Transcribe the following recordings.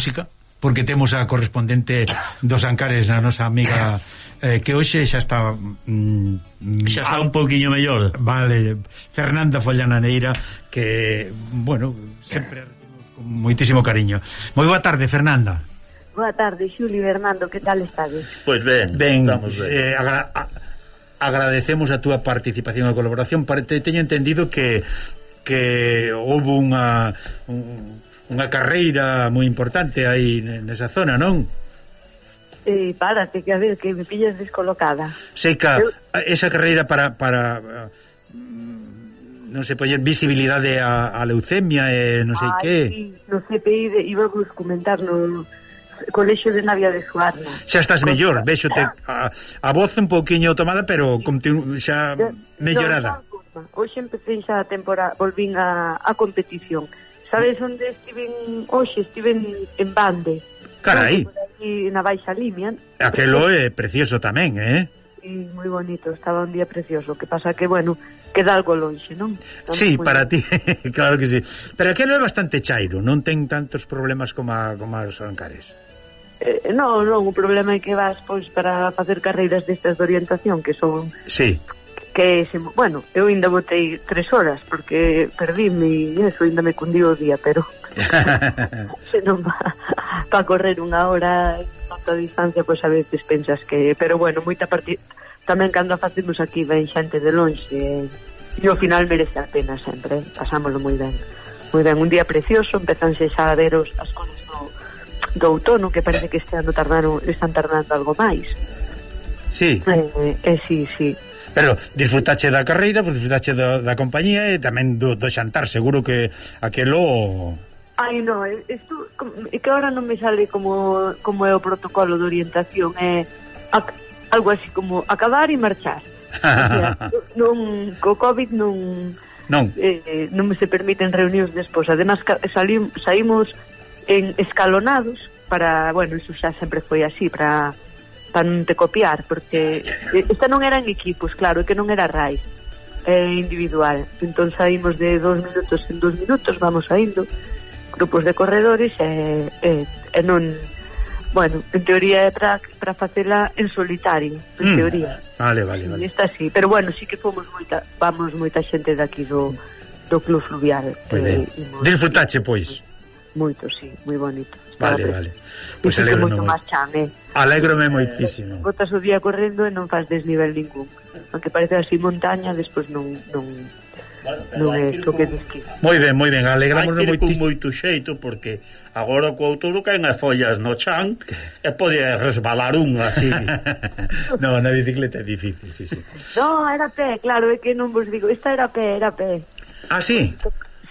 música porque temos a correspondente dos Ancares na nosa amiga eh, que hoxe xa está mm, xa está ah, un pouquiño mellor vale, Fernanda Follana Neira que, bueno sempre con moitísimo cariño moi boa tarde Fernanda Boa tarde, Xulio Bernardo, que tal estades? Pois ben, ben, estamos ben. Eh, agra a agradecemos a túa participación e colaboración, te teño entendido que que houve unha un, unha carreira moi importante aí nesa zona, non? Eh, párate, que a ver, que me pillas descolocada. Seica, Eu... esa carreira para, para mm, non sei, poñer visibilidade a, a leucemia e non sei que. Sí, no CPI de, íbamos comentar no colexio de Navia de Suarna. Xa estás mellor, vexote a, a voz un pouquiño tomada, pero continu, xa mellorada. Hoxe empecé xa a temporada, volvín a, a competición. Sabes onde estiven hoxe? Estiven en Bande. Carai. Aí na Baixa Limia. Aquelo é precioso tamén, eh? Sí, moi bonito, estaba un día precioso. Que pasa que, bueno, queda algo lonxe, non? Estamos sí, para ti, claro que sí. Pero aquilo é bastante chairo, non ten tantos problemas como, a, como os Ancares. Eh, non, non, o problema é que vas pois para facer carreiras destas de orientación que son sí que se, bueno, eu ainda botei tres horas porque perdíme e eso ainda me cundiu o día, pero se non va para correr unha hora tanta distancia, pois a veces pensas que, pero bueno, moita partida tamén cando facemos aquí ven xente de longe e ao final merece a pena sempre, eh? pasámoslo moi ben. Moi ben, un día precioso, empezanse xa a ver os, as cosas do, do outono, que parece que este ano tardaron, están tardando algo máis. Sí. Eh, eh, eh sí, sí. Pero disfrutache da carreira, disfrutache da, da compañía e tamén do, do xantar, seguro que aquelo Ai, no, eh, isto, é que agora non me sale como, como é o protocolo de orientación, é a, algo así como acabar e marchar. o sea, non, co COVID non, non. Eh, non me se permiten reunións despois. Ademais, salim, saímos en escalonados para, bueno, iso xa sempre foi así, para para non te copiar, porque esta non era en equipos, claro, que non era RAI, eh, individual. Entón saímos de dos minutos en dos minutos, vamos saindo, grupos de corredores, e, eh, e, eh, e non... Bueno, en teoría é para facela en solitario, en mm. teoría. Vale, vale, vale. Esta sí, pero bueno, sí que fomos moita, vamos moita xente daqui do, do Club Fluvial. eh, Disfrutache, pois. Moito, sí, moi bonito. Vale, vale. Pois pues alegro moito máis chame. Alégrome moitísimo. Eh, botas o día correndo e non faz desnivel ningún. Aunque parece así montaña, despois non non non é o que dis. Moi ben, moi ben, alegramos moitísimo. moito xeito porque agora co autobús caen as follas no chan e pode resbalar un así. no, na bicicleta é difícil, sí, sí. No, era pé, claro, é que non vos digo, esta era pé, era pé. Ah, sí.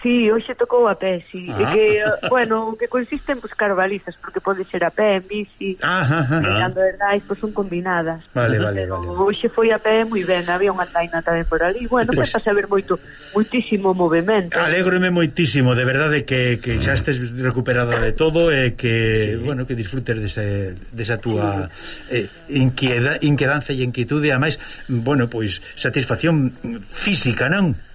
Sí, hoxe tocou a pé, sí. Ah. E que, eh, bueno, que consiste en buscar balizas, porque pode ser a pé, en bici, ah, ah, e ah. herdais, pois son combinadas. Vale, vale, vale. Hoxe foi a pé moi ben, había unha taina tamén por ali. Bueno, pues, a ver moito, moitísimo movimento. Alégrome moitísimo, de verdade que, que xa estés recuperada de todo e que, sí. bueno, que disfrutes dese, desa túa eh, inquieda, inquedanza e inquietude, a máis, bueno, pois satisfacción física, non?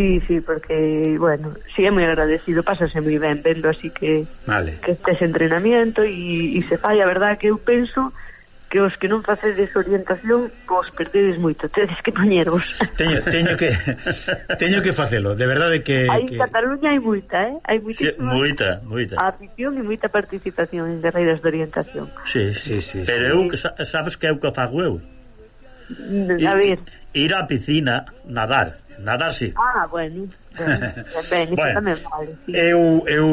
Sí, sí, porque, bueno, sí é moi agradecido, pásase moi ben vendo así que vale. que estes entrenamiento e e se fai, a verdad que eu penso que os que non facedes orientación, vos perdedes moito, tedes que poñervos. Teño, teño que teño que facelo, de verdade que Aí en. Cataluña hai moita, eh? Hai. Sí, moita, moita. A afición e moita participación en guerreiras de orientación. Sí, sí, sí. Pero sí. eu sabes que eu que fago eu? Mm, a ver. Ir á piscina, nadar nadar si. Ah, bueno. Ben, ben, bueno, tamén vale. Sí. Eu eu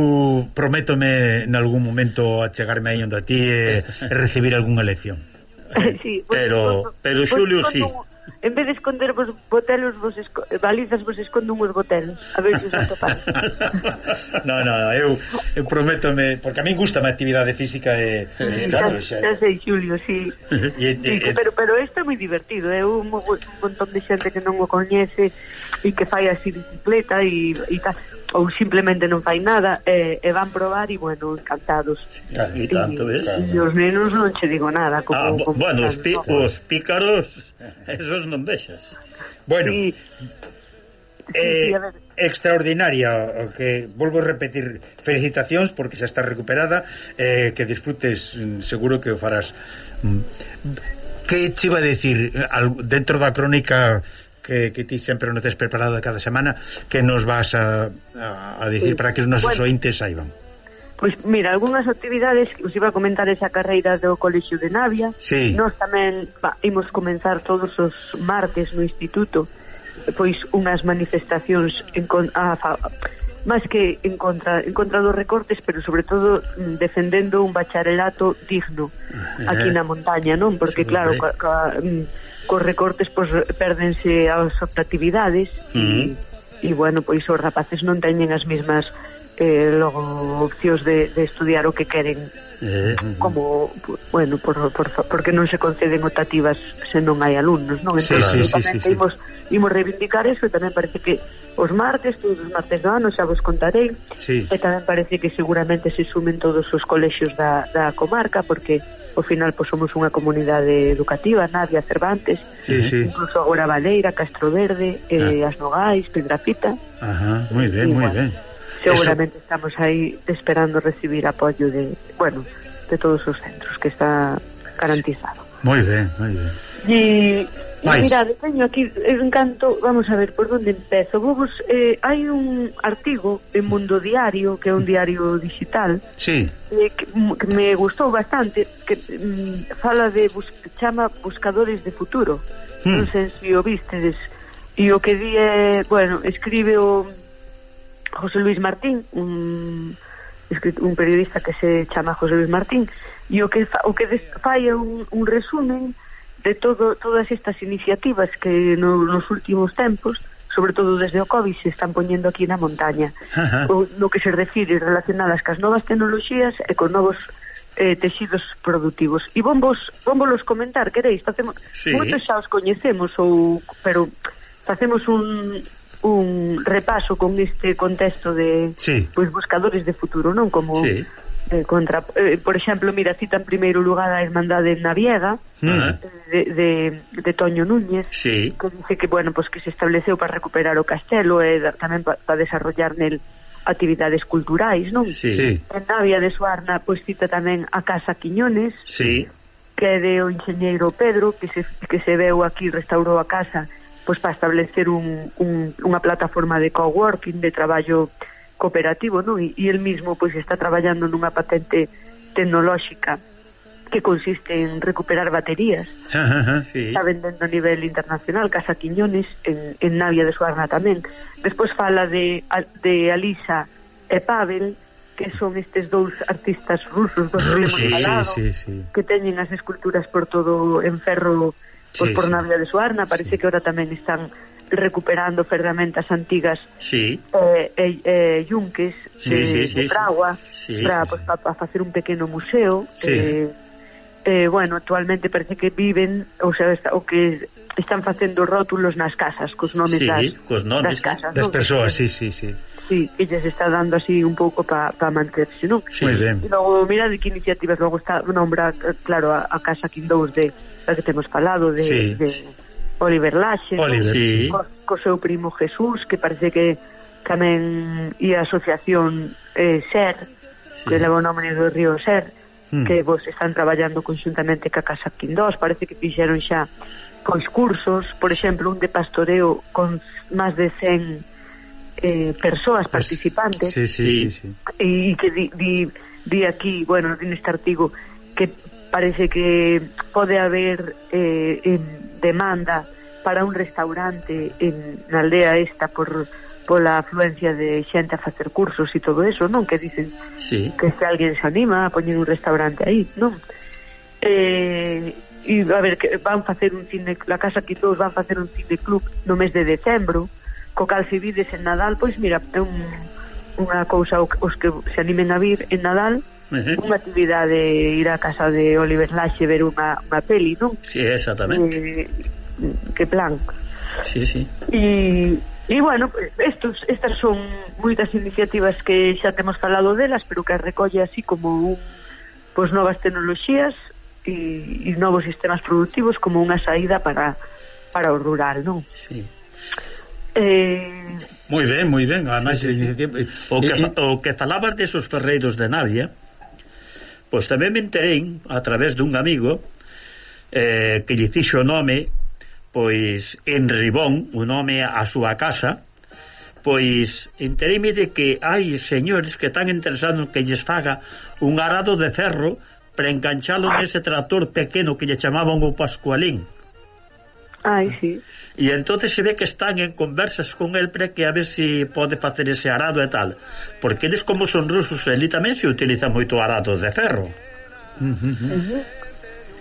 prométome nalgún momento achegarme aí onde a ti e, e recibir algunha lección. sí, pues, pero pues, pero Xulio pues, si. Sí. En vez de esconder vos botelos, vos esco balizas vos escondo uns botelos. A ver se os capaz. no, no, eu, eu prométome, porque a min gusta a actividade física e, e claro, xa. xa sei, Xulio, sí. e, e, e, pero, pero isto é moi divertido, é un, un montón de xente que non o coñece e que fai así bicicleta e, e tal ou simplemente non fai nada e, e van probar e bueno, encantados. Claro, e, tanto, e, claro. e os nenos non che digo nada, como, ah, como bueno, os, pi, os pícaros esos non vexas. Bueno. Sí. Eh, sí, sí, a ver extraordinaria o que volvo a repetir felicitacións porque xa está recuperada eh, que disfrutes mm, seguro que o farás mm, que che iba a decir dentro da crónica que, que ti sempre nos tes preparado cada semana que nos vas a, a, a dicir sí. para que os nosos bueno. ointes saiban Pois mira, algunhas actividades que os iba a comentar esa carreira do Colexio de Navia sí. Nos tamén va, imos comenzar todos os martes no instituto Pois unhas manifestacións en, con, a, a, máis que en contra, en contra dos recortes, pero sobre todo mm, defendendo un bacharelato digno eh. aquí na montaña, non? Porque claro, ca, ca, mm, cos recortes pois pérdense as actividades uh -huh. e, e bueno, pois os rapaces non teñen as mesmas eh, logo opcións de, de estudiar o que queren eh, como bueno, por, por, porque non se conceden optativas se non hai alumnos, non? Entón, sí, sí, sí, sí, imos, imos reivindicar eso e tamén parece que os martes, todos os martes do ano, xa vos contarei, sí. e tamén parece que seguramente se sumen todos os colexios da, da comarca porque ao final pois, somos unha comunidade educativa, Navia, Cervantes, sí, sí. incluso agora Valeira, Castro Verde, eh, ah. As Nogais, Pedrafita. Ajá, moi ben, moi ben. Seguramente Eso... estamos aí esperando recibir apoio de, bueno, de todos os centros que está garantizado. Moi ben, moi ben. E, Mais... mirade, teño aquí en canto, vamos a ver por onde empezo. Vos, eh, hai un artigo en Mundo Diario, que é un diario digital. Sí. Eh, que, que me gustou bastante, que mm, fala de bus, chama buscadores de futuro. Hmm. Non sei se o vistedes. E o que di é, bueno, escribe o José Luis Martín, un un periodista que se chama José Luis Martín, e o que fa, o que fai un, un resumen de todo todas estas iniciativas que no, nos últimos tempos sobre todo desde o COVID se están poñendo aquí na montaña Ajá. o, no que se refire relacionadas cas novas tecnologías e con novos eh, texidos productivos. E vos vos comentar, queréis? Facemos, sí. Moitos xa os coñecemos, ou, pero facemos un, un repaso con este contexto de sí. pois, buscadores de futuro, non? Como sí eh, contra, eh, por exemplo, mira, cita en primeiro lugar a Hermandade Naviega uh -huh. de, de, de Toño Núñez sí. que dice que, bueno, pues que se estableceu para recuperar o castelo e da, tamén para pa desarrollar nel actividades culturais, non? Sí. sí. En Navia de Suarna, pois pues, cita tamén a Casa Quiñones sí. que é de o enxeñeiro Pedro que se, que se veu aquí, restaurou a casa pois pues, para establecer un, un, unha plataforma de coworking, de traballo cooperativo, non? E, e el mismo pois está traballando nunha patente tecnolóxica que consiste en recuperar baterías. Ajá, ajá, sí. Está vendendo a nivel internacional Casa Quiñones en, en Navia de Suarna tamén. Despois fala de, de Alisa e Pavel, que son estes dous artistas rusos dos rusos, falado, sí, sí, sí. que teñen as esculturas por todo en ferro sí, por, por sí. Navia de Suarna, parece sí. que ahora tamén están recuperando ferramentas antigas sí. eh, eh, eh, yunques sí, de, sí, sí, de Fragua sí. para pues, pa, pa facer un pequeno museo sí. eh, eh, bueno, actualmente parece que viven o sea, está, o que están facendo rótulos nas casas cos nomes sí, das, cos nomes das, casas, das persoas, sí, sí, sí Sí, que lles está dando así un pouco para pa manterse, non? Sí, ben. E logo, mira de que iniciativas logo está nombra, claro, a, a Casa Quindous de, la que temos falado de, sí. de Oliver Laxe, Oliver, sí. co, co seu primo Jesús, que parece que tamén e a asociación eh, SER, sí. que leva o nome do río SER, mm. que vos están traballando conxuntamente ca Casa Quindós, parece que fixeron xa pois cursos, por exemplo, un de pastoreo con máis de 100 eh, persoas participantes. Sí, sí, sí, sí. E que di, di, di aquí, bueno, neste artigo, que parece que pode haber eh, en demanda para un restaurante en na aldea esta por pola afluencia de xente a facer cursos e todo eso, non? Que dicen sí. que se alguén se anima a poñer un restaurante aí, non? Eh, e a ver, que van facer un cine, la casa que todos van facer un cine club no mes de decembro, co cal se vides en Nadal, pois mira, é un, unha cousa os que se animen a vir en Nadal, -huh. unha actividade ir á casa de Oliver Laxe ver unha, unha peli, non? Sí, exactamente. Eh, que plan. Sí, sí. E E bueno, estos, estas son moitas iniciativas que xa temos falado delas, pero que recolle así como un, pois, novas tecnoloxías e, e novos sistemas productivos como unha saída para, para o rural, non? Sí. Eh... Moi ben, moi ben. Ademais, sí, sí, sí. O, que, o que falabas desos ferreiros de Navia, Pois tamén me enterei a través dun amigo eh, que lle fixo o nome pois en Ribón, o nome a súa casa, pois entereime de que hai señores que están interesados que lles faga un arado de ferro para enganchalo nese tractor pequeno que lle chamaban o Pascualín. Ai, sí. E entonces se ve que están en conversas con el para que a ver se si pode facer ese arado e tal. Porque eles como son rusos, ele tamén se utiliza moito arados de ferro. Uh -huh. Uh -huh.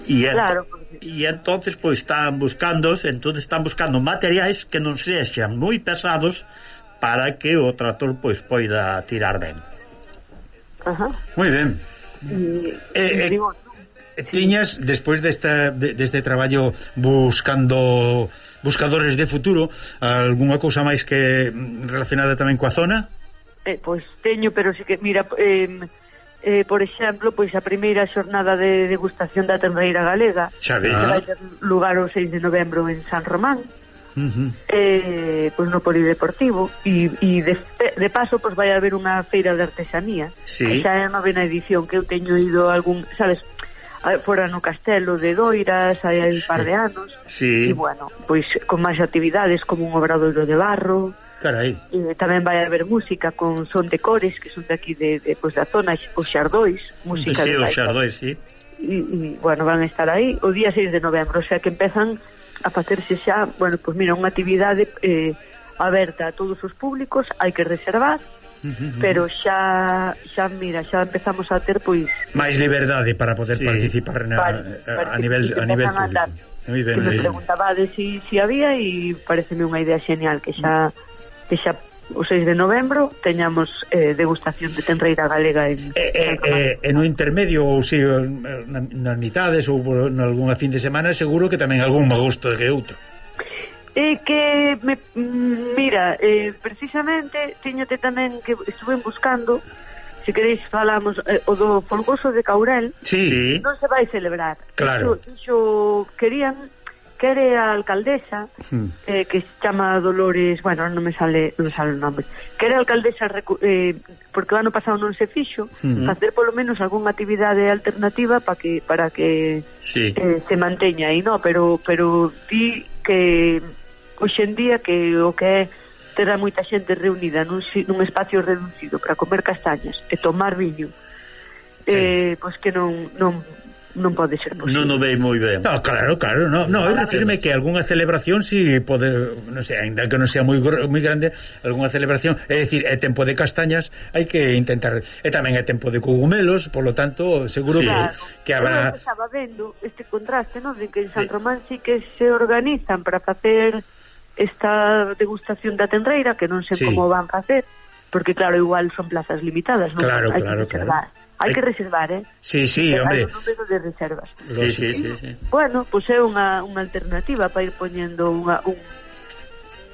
E claro, porque... e entonces pois están buscando, entonces están buscando materiais que non sexan moi pesados para que o tractor pois poida tirar ben. Ajá. Uh -huh. Moi ben. E, eh, tiñas despois desta deste traballo buscando buscadores de futuro, algunha cousa máis que relacionada tamén coa zona? Eh, pois teño, pero sí que mira, eh, eh, por exemplo, pois a primeira xornada de degustación da terneira galega, Xa que vai ter lugar o 6 de novembro en San Román. Uh -huh. eh, pois no polideportivo e, e de, de paso pois vai haber unha feira de artesanía sí. que xa é a novena edición que eu teño ido a algún, sabes, fora no castelo de Doiras hai un par de anos sí. e bueno, pois con máis actividades como un obradoiro de barro Carai. E tamén vai haber música con son de cores que son daqui de, de, pois, da zona os xardóis música sí, de os xardóis, sí. E, e, bueno, van a estar aí o día 6 de novembro, o sea que empezan a facerse xa, bueno, pois mira, unha actividade eh, aberta a todos os públicos, hai que reservar pero xa xa mira, xa empezamos a ter pois máis liberdade para poder sí. participar na, vale, eh, a, a nivel a nivel público. Moi ben. Que me preguntabades si si había e pareceme unha idea genial que xa que xa o 6 de novembro teñamos eh, degustación de tenreira galega en eh, eh, eh, no intermedio ou si nas mitades ou en algunha fin de semana seguro que tamén algún magusto que outro E que, me, mira, eh, precisamente tiñote tamén que estuve buscando se queréis falamos eh, o do folgoso de Caurel sí. non se vai celebrar claro. Iso, iso querían quere a alcaldesa hmm. eh, que se chama Dolores bueno, non me sale, non me sale o nome quere a alcaldesa eh, porque o ano pasado non se fixo -hmm. facer polo menos algunha actividade alternativa para que para que sí. eh, se manteña aí, no? pero, pero di que hoxendía que o que é ter a moita xente reunida nun, nun espacio reducido para comer castañas e tomar viño sí. eh, pois que non, non non pode ser posible. Non o vei moi ben. No, claro, claro, no, no, no eu refirme que algunha celebración si pode, non sei, ainda que non sea moi moi grande, algunha celebración, é dicir, é tempo de castañas, hai que intentar, e tamén é tempo de cogumelos, por lo tanto, seguro sí. que claro, que habrá estaba vendo este contraste, non, de que en San Román si sí que se organizan para facer esta degustación da tenreira, que non sei sí. como van facer, porque claro, igual son plazas limitadas, non? Claro, Hay claro, que claro. Hai que reservar, eh? Sí, sí, hombre. Hai un número de reservas. Sí, sí, sí, sí. Bueno, pois pues é unha, unha alternativa para ir poñendo unha, un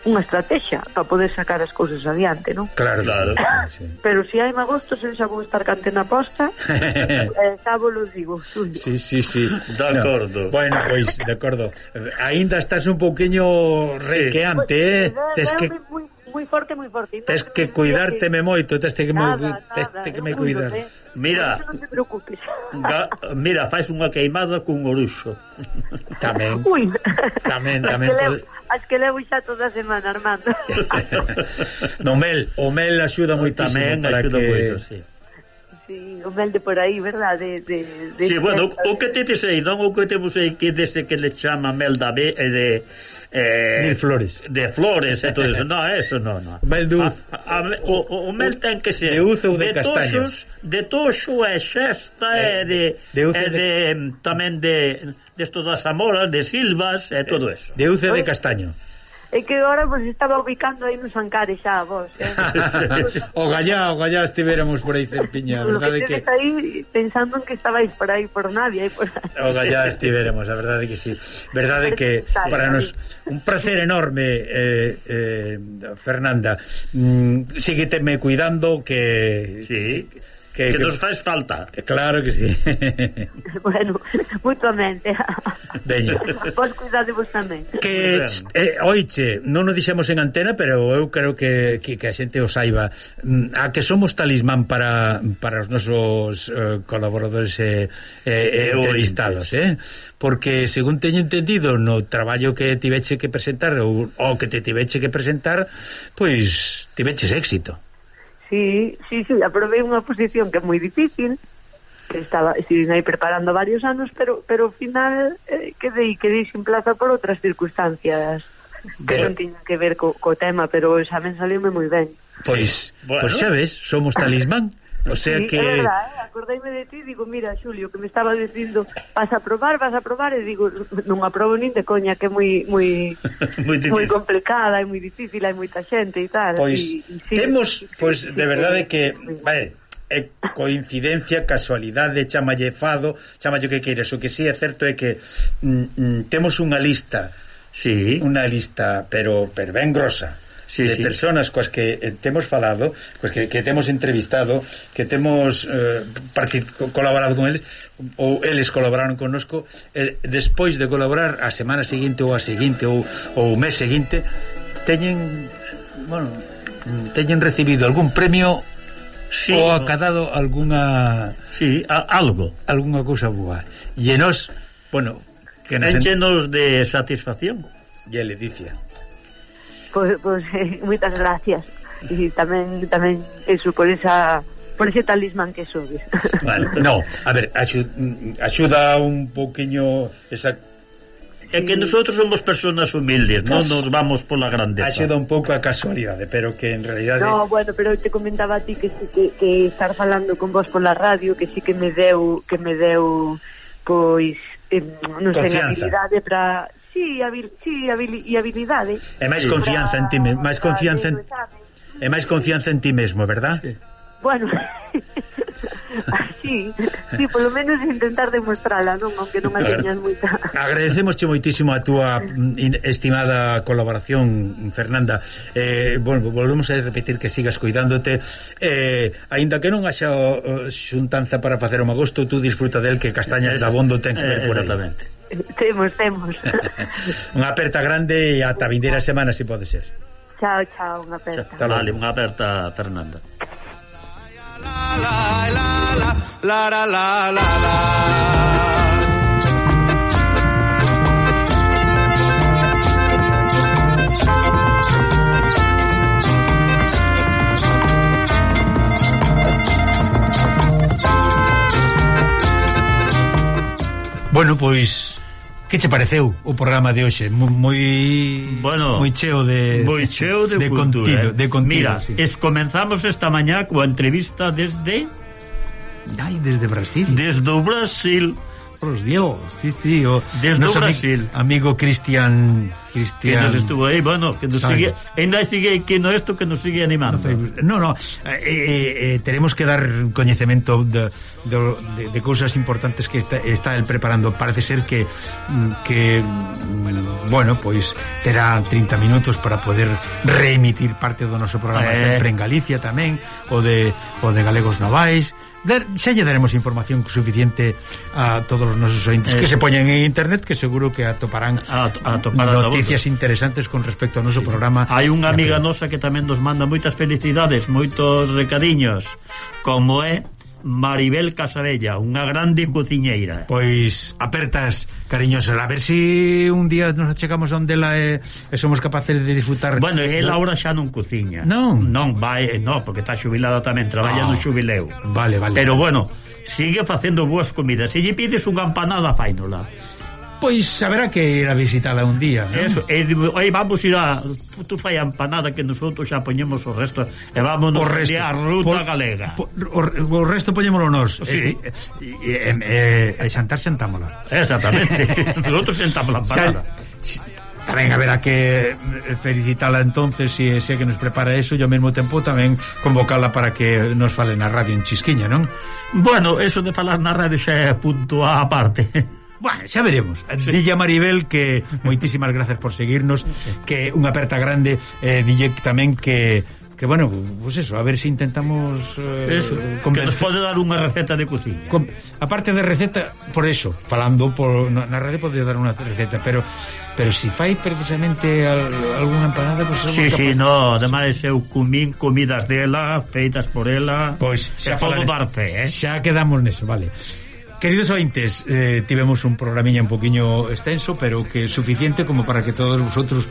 unha estrategia para poder sacar as cousas adiante, non? Claro, claro. sí. Pero se si hai magosto, se xa vou estar cante na posta, eh, lo digo. Suyo. Sí, sí, sí, de acordo. No. Bueno, pois, pues, de acordo. Ainda estás un pouquiño requeante, sí. eh? Pues, Tes eh, que... Moi moi forte, moi forte. Tes que cuidárteme moito, tes que me tes que me cuidar. Mira, non te preocupes. Ga, mira, fais unha queimada cun oruxo. tamén. Ui. Tamén, tamén. As ah, que, pode... levo, as que levo xa toda a semana, Armando. no mel, o mel axuda moitísimo tamén, axuda que... moito, sí. Sí, o mel de por aí, verdad? De, de, de sí, bueno, o que te tedes aí, non o que temos aí que dese que le chama mel da B, eh, de eh, Mil flores de flores e todo eso no, eso no, no. Mel de uz. A, a, o, o mel ten que ser de uzo ou de, de toxos, de toxo e xesta eh, e de, de, e eh, de, de mm, tamén de desto das amoras, de silvas e todo eso de uce de castaño É que agora vos estaba ubicando aí nos ancares xa, vos. Eh? o gallá, o gallá estivéramos por aí cerpiña, a verdade que... que... aí pensando en que estabais por aí por nadie, aí por aí. O gallá estivéramos, a verdade que sí. Verdade que para nos un placer enorme, eh, eh, Fernanda. Mm, sígueteme cuidando que... Sí. que que, que, que nos faz falta. Claro que sí. bueno, mutuamente. Veña. Pois cuidadevos tamén. Que eh, oiche, non o dixemos en antena, pero eu creo que, que, que a xente o saiba. Mm, a que somos talismán para, para os nosos eh, colaboradores eh, eh, entrevistados, eh? Porque, según teño entendido, no traballo que tiveche que presentar ou, ou que te tiveche que presentar, pois tiveches éxito. Sí, sí, sí, aprobei unha posición que é moi difícil, que estaba, estive aí preparando varios anos, pero pero ao final eh, quedei, quedei sin plaza por outras circunstancias que pero... non tiñan que ver co, co tema, pero o examen saliume moi ben. Pois, pois bueno. pois xa ves, somos talismán. O sea sí, que... É verdad, eh? acordeime de ti digo, mira, Xulio, que me estaba dicindo vas a probar, vas a probar, e digo non aprobo nin de coña, que é moi moi, moi complicada, é moi difícil hai moita xente e tal Pois, e, e sí, temos, pois, de verdade que vale, é coincidencia, casualidade, chamalle fado, chamalle o que queiras. O que sí é certo é que mm, mm, temos unha lista, sí. unha lista, pero, pero ben grosa sí, de sí. personas coas que eh, temos falado, coas que, que temos entrevistado, que temos eh, colaborado con eles, ou eles colaboraron connosco, eh, despois de colaborar a semana seguinte ou a seguinte ou, ou o mes seguinte, teñen, bueno, teñen recibido algún premio sí, ou acadado alguna... Sí, a, algo. Alguna cousa boa. E nos, bueno... Que nos... Enchenos de satisfacción. E le dicia pois, pois eh, moitas gracias. E tamén tamén eso por esa por ese talismán que sobes Vale, no, a ver, axuda un poqueño esa É que nosotros somos personas humildes, non nos vamos pola grandeza. Axuda un pouco a casualidade, pero que en realidad No, bueno, pero te comentaba a ti que, que, que estar falando con vos pola radio, que sí que me deu que me deu pois eh, non sei, habilidade para sí, habil, sí, habil, e habilidade. É máis confianza en ti, máis confianza en É máis confianza en ti mesmo, verdad? Sí. Bueno, así, sí, polo menos intentar demostrala, non, aunque non a teñas moita. Agradecemosche moitísimo a túa mm, estimada colaboración, Fernanda. Eh, bueno, volvemos a repetir que sigas cuidándote. Eh, aínda que non haxa xuntanza para facer o magosto, tú disfruta del que castañas da bondo ten que ver eh, por aí. Exactamente. Temos, temos. unha aperta grande e ata vindeira semana, se si pode ser. Chao, chao, unha aperta. Chao, vale, unha aperta, Fernanda. La, la, la, la, la, la, la, la. Bueno, pois Que che pareceu o programa de hoxe? Moi bueno, moi cheo de moi cheo de, de cultura, contido, eh? de contido. Mira, sí. es comenzamos esta mañá coa entrevista desde Ai, desde Brasil. Desde o Brasil. Os Dios, sí, sí, o desde o Brasil. Amigo Cristian Cristian. Que nos estuvo aí, bueno, que nos sigue, ainda sigue que no esto que nos sigue animando. No, no, eh, eh, eh, tenemos que dar coñecemento de, de, de, de cousas importantes que está, está el preparando. Parece ser que mm, que bueno, pois pues, terá 30 minutos para poder reemitir parte do noso programa eh. sempre en Galicia tamén, o de o de Galegos Novais. Der, xa lle daremos información suficiente a todos os nosos ointes eh. que se poñen en internet que seguro que atoparán a, a, a, a, noticias interesantes con respecto ao noso sí. programa. Hai unha amiga nosa que tamén nos manda moitas felicidades, moitos recadiños, como é Maribel Casabella, unha grande cociñeira. Pois apertas, cariñosa, a ver se si un día nos achegamos onde la e, e somos capaces de disfrutar. Bueno, ela agora xa non cociña. Non. Non vai, eh, non, porque está xubilada tamén, traballa ah, no xubileu. Vale, vale. Pero bueno, sigue facendo boas comidas. Se lle pides unha empanada, fainola pois saberá que ir a visitada un día, non? Eso, e, vamos ir a tú fai a empanada que nosotros xa poñemos o resto e vamos o resto, a ruta por, galega. Por, o, o resto poñémolo nós. Sí. E, e, e, e xantar xantámola. Exactamente. nosotros xantámola empanada. Xa, tamén haberá que eh, felicitala entonces se si, si que nos prepara eso e ao mesmo tempo tamén convocala para que nos fale na radio en Chisquiña, non? Bueno, eso de falar na radio xa é punto a parte. Bueno, xa veremos. Sí. Dille a Maribel que moitísimas gracias por seguirnos, que unha aperta grande, eh, dille tamén que que bueno, pues eso, a ver se si intentamos eh, eso, que nos pode dar unha receta de cociña. Com, aparte de receta, por eso, falando por na, na rede pode dar unha receta, pero pero se si fai precisamente al, algunha empanada, pues Sí, sí, no, ademais eu comín comidas dela, feitas por ela. Pois, pues, xa podo darte, eh. Xa quedamos neso, vale. Queridos ointes, eh, tivemos un programiña un poquinho extenso, pero que suficiente como para que todos vosotros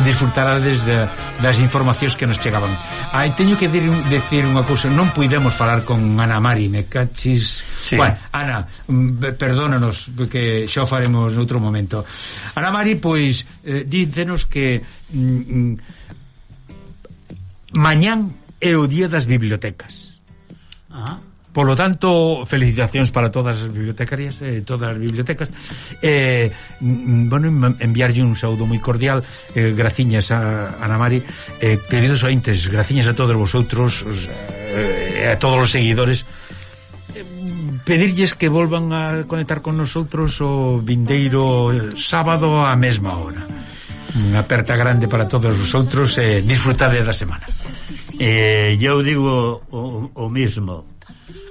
disfrutarades de, das informacións que nos chegaban. Ai, teño que dir, decir unha cousa, non puidemos falar con Ana Mari, me cachis... Sí. Bueno, Ana, mm, perdónanos, que xa faremos noutro momento. Ana Mari, pois, eh, dícenos que... Mm, mm, mañán é o día das bibliotecas. Ah. Polo tanto, felicitacións para todas as bibliotecarias, eh, todas as bibliotecas. Eh, mm, bueno, enviarlle un saúdo moi cordial, eh, graciñas a Ana Mari, eh, queridos ointes, graciñas a todos vosotros, eh, a todos os seguidores, eh, pedirlles que volvan a conectar con nosotros o vindeiro eh, sábado á mesma hora. Unha aperta grande para todos vosotros, eh, disfrutade da semana. Eh, eu digo o, o mesmo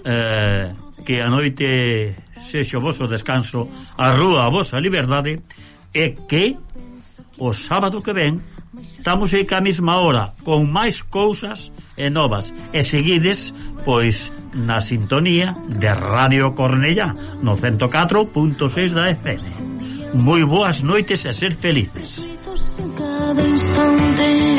eh, que a noite sexe o vosso descanso, a rúa a vosa liberdade, e que o sábado que ven estamos aí que a mesma hora con máis cousas e novas. E seguides pois na sintonía de Radio Cornella no 104.6 da FM moi boas noites e ser felices. Cada instante.